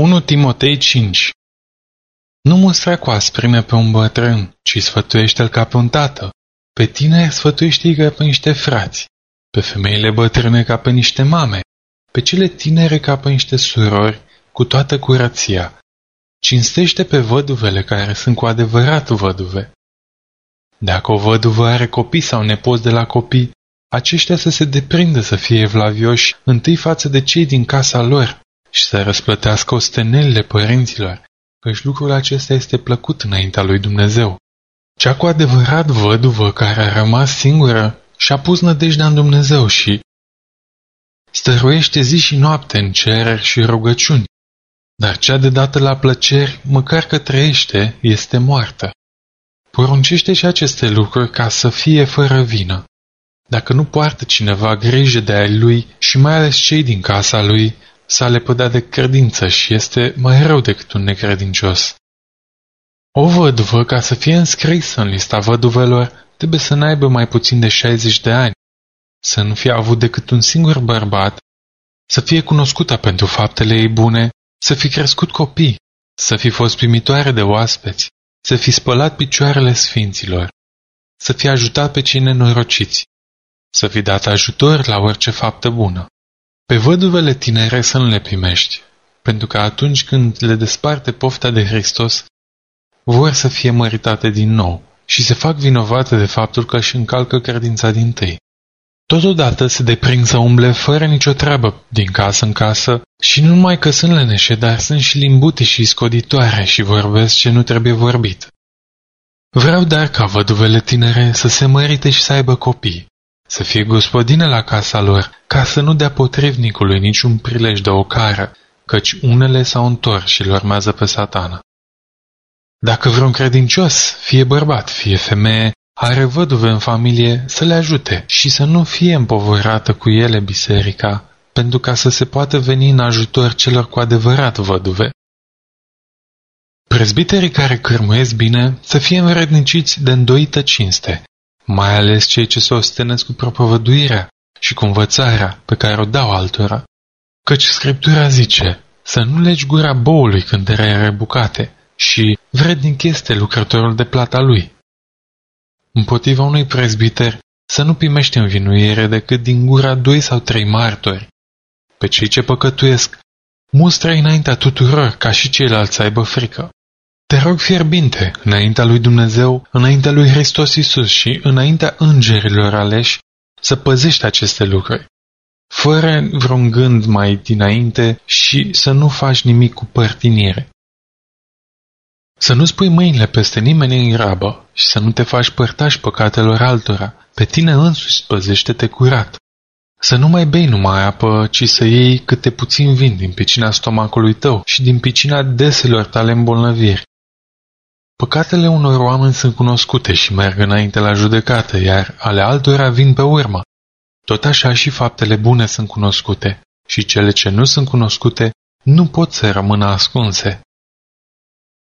1 Timotei 5 Nu mustra cu asprime pe un bătrân, ci sfătuiește-l ca pe un tată. Pe tine sfătuiește-i ca pe niște frați, pe femeile bătrâne ca pe niște mame, pe cele tinere ca pe niște surori, cu toată curăția. Cinstește pe văduvele care sunt cu adevărat văduve. Dacă o văduvă are copii sau nepoți de la copii, aceștia să se deprindă să fie evlavioși întâi față de cei din casa lor și să răsplătească ostenelile părinților, căci lucrul acesta este plăcut înaintea lui Dumnezeu. Cea cu adevărat văduvă care a rămas singură și-a pus nădejdea în Dumnezeu și stăruiește zi și noapte în cereri și rugăciuni, dar cea de dată la plăceri, măcar că trăiește, este moartă. Poruncește și aceste lucruri ca să fie fără vină. Dacă nu poartă cineva grijă de ai lui și mai ales cei din casa lui, s-a lepădat de credință și este mai rău decât un necredincios. O văduvă, ca să fie înscrisă în lista văduvelor, trebuie să n-aibă mai puțin de 60 de ani, să nu fie avut decât un singur bărbat, să fie cunoscută pentru faptele ei bune, să fi crescut copii, să fi fost primitoare de oaspeți, să fi spălat picioarele sfinților, să fi ajutat pe cei nenorociți, să fi dat ajutor la orice faptă bună. Pe văduvele tinere să nu le primești, pentru că atunci când le desparte pofta de Hristos, vor să fie măritate din nou și se fac vinovate de faptul că își încalcă credința din tâi. Totodată se deprind să umble fără nicio treabă din casă în casă și nu numai că sunt leneșe, dar sunt și limbute și scoditoare și vorbesc ce nu trebuie vorbit. Vreau dar ca văduvele tinere să se mărite și să aibă copii, să fie gospodine la casa lor, ca să nu dea potrivnicului niciun prilej de ocară, căci unele s-au întors și îl urmează pe satana. Dacă vreun credincios, fie bărbat, fie femeie, are văduve în familie să le ajute și să nu fie împovărată cu ele biserica, pentru ca să se poată veni în ajutor celor cu adevărat văduve. Prezbiterii care cârmuiesc bine să fie învredniciți de îndoită cinste, mai ales cei ce se ostenesc cu propovăduirea și cu învățarea pe care o dau altora. Căci Scriptura zice, să nu legi gura boului când are bucate și vrednic este lucrătorul de plata lui. Împotriva unui prezbiter să nu primești învinuire decât din gura doi sau trei martori. Pe cei ce păcătuiesc, mustră înaintea tuturor ca și ceilalți să aibă frică. Te rog fierbinte, înaintea lui Dumnezeu, înaintea lui Hristos Isus și înaintea îngerilor aleși, să păzești aceste lucruri, fără vreun gând mai dinainte și să nu faci nimic cu părtinire. Să nu spui mâinile peste nimeni în grabă și să nu te faci părtaș păcatelor altora, pe tine însuși păzește-te curat. Să nu mai bei numai apă, ci să iei câte puțin vin din picina stomacului tău și din picina deselor tale îmbolnăviri, Păcatele unor oameni sunt cunoscute și merg înainte la judecată, iar ale altora vin pe urmă. Tot așa și faptele bune sunt cunoscute și cele ce nu sunt cunoscute nu pot să rămână ascunse.